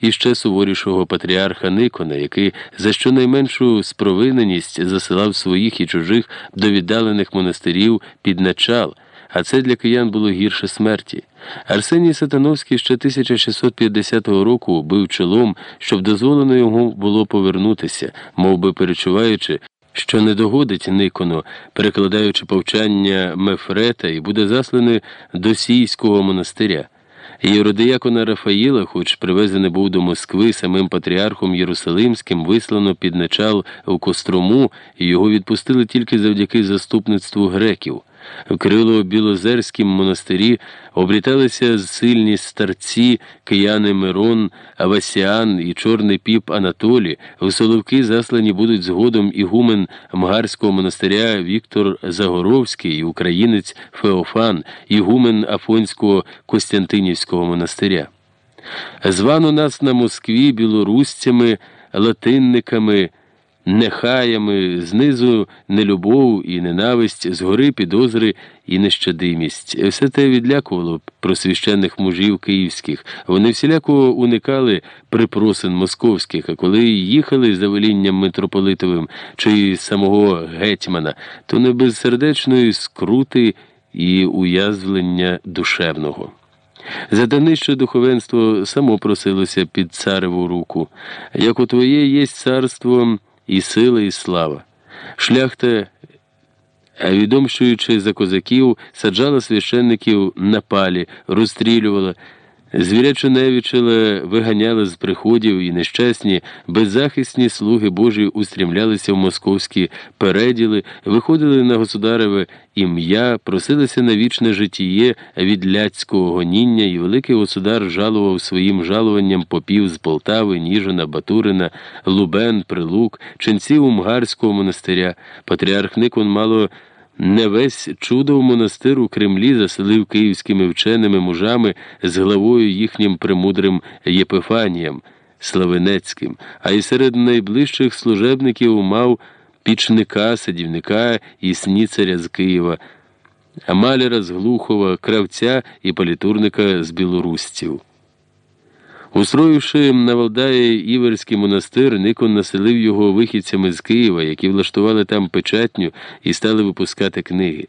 іще суворішого патріарха Никона, який за щонайменшу спровиненість засилав своїх і чужих до віддалених монастирів під начал, а це для киян було гірше смерті. Арсеній Сатановський ще 1650 року бив чолом, щоб дозволено йому було повернутися, мов би перечуваючи, що не догодить Никону, перекладаючи повчання Мефрета і буде засланий до Сійського монастиря. Євродиякона Рафаїла, хоч привезений був до Москви самим патріархом Єрусалимським, вислано під начал у Кострому, і його відпустили тільки завдяки заступництву греків. В Крило Білозерськім монастирі обріталися сильні старці, кияни Мирон, Авасіан і чорний піп Анатолі. У Соловки заслані будуть згодом ігумен Мгарського монастиря Віктор Загоровський українець Феофан, ігумен Афонського Костянтинівського монастиря. Звано нас на Москві білорусцями, латинниками нехаями, знизу нелюбов і ненависть, згори підозри і нещадимість. Все те відлякувало просвященних мужів київських. Вони всіляко уникали припросин московських, а коли їхали за велінням митрополитовим чи самого гетьмана, то не без сердечної скрути і уязвлення душевного. Задавнище духовенство само просилося під цареву руку. Як у твоє є царство і сила, і слава. Шляхта, відомшуючи за козаків, саджала священників на палі, розстрілювала. Звірячу невічила виганяли з приходів і нещасні, беззахисні слуги Божі устрімлялися в московські переділи, виходили на государеве ім'я, просилися на вічне житіє від ляцького гоніння, і великий государ жалував своїм жалуванням попів з Полтави, Ніжина, Батурина, Лубен, Прилук, ченців Умгарського монастиря. Патріарх Никон мало. Не весь чудов монастир у Кремлі заселив київськими вченими мужами з главою їхнім премудрим Єпифанієм Славенецьким, а й серед найближчих служебників мав пічника, садівника і сніцаря з Києва, маляра з Глухова, кравця і політурника з білорусців. Устроївши на Валдаї Іверський монастир, Никон населив його вихідцями з Києва, які влаштували там печатню і стали випускати книги.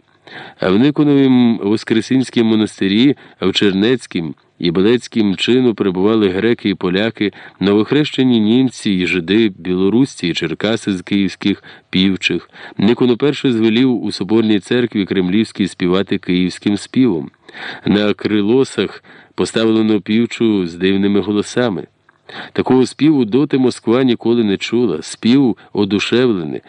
А в Никоновім Воскресинському монастирі, а в Чернецькім і Белецьким чину перебували греки і поляки, новохрещені німці і жиди, білорусці і черкаси з київських півчих. Никон уперше звелів у Соборній церкві Кремлівській співати київським співом. На крилосах поставлено півчу з дивними голосами. Такого співу доти Москва ніколи не чула, спів одушевлений,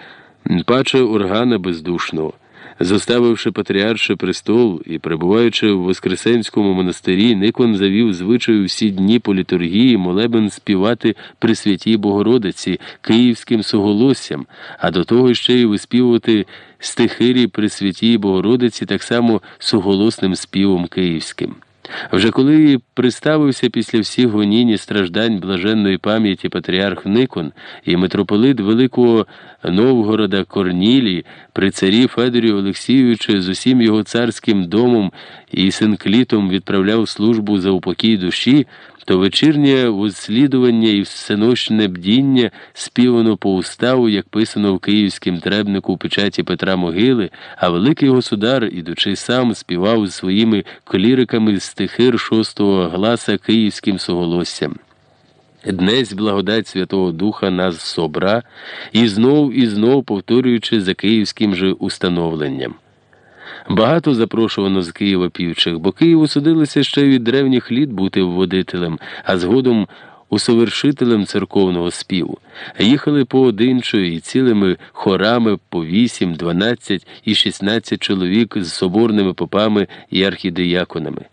паче органа бездушного. Заставивши патріарший престол і перебуваючи в Воскресенському монастирі, Никон завів звичаю всі дні по літургії молебен співати при святій Богородиці київським суголоссям, а до того ще й виспівувати стихирі при святій Богородиці так само суголосним співом київським. Вже коли приставився після всіх гонінь і страждань блаженної пам'яті патріарх Никон і митрополит Великого Новгорода Корнілій при царі Федорі Олексійовичу з усім його царським домом і синклітом відправляв службу за упокій душі, то вечірнє вислідування і всенощне бдіння співано по уставу, як писано в київському требнику у печаті Петра Могили, а великий государ, ідучи сам, співав з своїми коліриками стихир шостого гласа київським суголоссям. Днесь благодать Святого Духа нас собра, і знов і знов повторюючи за київським же установленням. Багато запрошувано з Києва півчих, бо Києву судилося ще від древніх літ бути вводителем, а згодом усовершителем церковного співу. Їхали поодинчою і цілими хорами по вісім, дванадцять і шістнадцять чоловік з соборними попами і архідеяконами.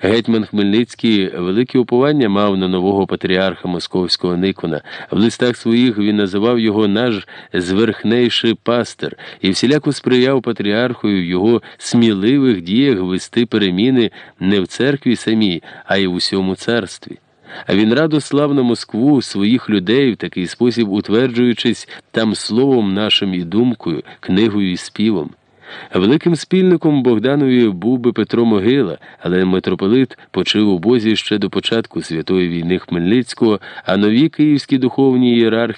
Гетьман Хмельницький велике уповання мав на нового патріарха московського Никона. В листах своїх він називав його наш зверхнейший пастир і всіляко сприяв патріархою в його сміливих діях вести переміни не в церкві самій, а й в усьому царстві. А він радо слав на Москву своїх людей в такий спосіб, утверджуючись там словом нашим і думкою, книгою і співом. Великим спільником Богданові був би Петро Могила, але митрополит почив у бозі ще до початку святої війни Хмельницького, а нові київські духовні ієрархи